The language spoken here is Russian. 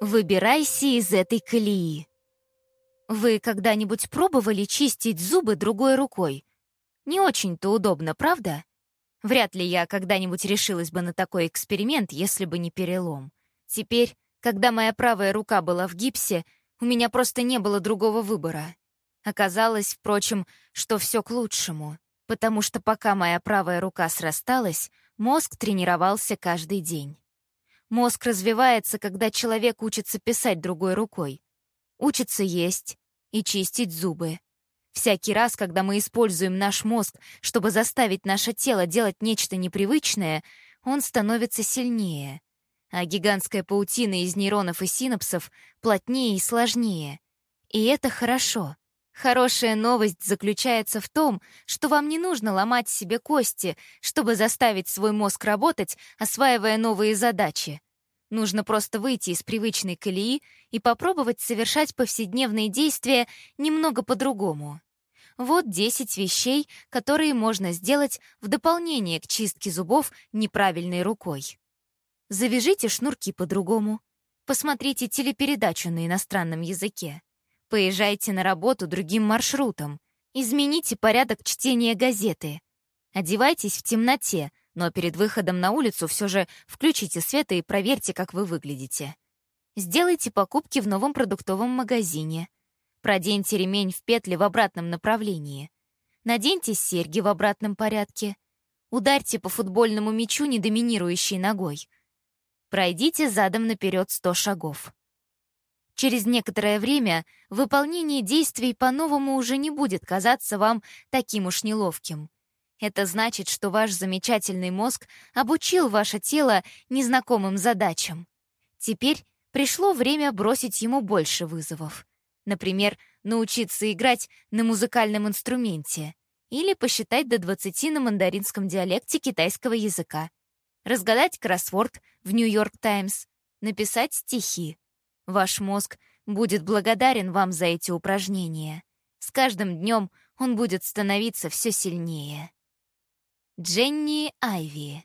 Выбирайся из этой колеи. Вы когда-нибудь пробовали чистить зубы другой рукой? Не очень-то удобно, правда? Вряд ли я когда-нибудь решилась бы на такой эксперимент, если бы не перелом. Теперь, когда моя правая рука была в гипсе, у меня просто не было другого выбора. Оказалось, впрочем, что все к лучшему, потому что пока моя правая рука срасталась, мозг тренировался каждый день. Мозг развивается, когда человек учится писать другой рукой. Учится есть и чистить зубы. Всякий раз, когда мы используем наш мозг, чтобы заставить наше тело делать нечто непривычное, он становится сильнее. А гигантская паутина из нейронов и синапсов плотнее и сложнее. И это хорошо. Хорошая новость заключается в том, что вам не нужно ломать себе кости, чтобы заставить свой мозг работать, осваивая новые задачи. Нужно просто выйти из привычной колеи и попробовать совершать повседневные действия немного по-другому. Вот 10 вещей, которые можно сделать в дополнение к чистке зубов неправильной рукой. Завяжите шнурки по-другому. Посмотрите телепередачу на иностранном языке. Поезжайте на работу другим маршрутом. Измените порядок чтения газеты. Одевайтесь в темноте, но перед выходом на улицу все же включите свет и проверьте, как вы выглядите. Сделайте покупки в новом продуктовом магазине. Проденьте ремень в петли в обратном направлении. Наденьте серьги в обратном порядке. Ударьте по футбольному мячу недоминирующей ногой. Пройдите задом наперед 100 шагов. Через некоторое время выполнение действий по-новому уже не будет казаться вам таким уж неловким. Это значит, что ваш замечательный мозг обучил ваше тело незнакомым задачам. Теперь пришло время бросить ему больше вызовов. Например, научиться играть на музыкальном инструменте или посчитать до 20 на мандаринском диалекте китайского языка, разгадать кроссворд в «Нью-Йорк Таймс», написать стихи, Ваш мозг будет благодарен вам за эти упражнения. С каждым днем он будет становиться все сильнее. Дженни Айви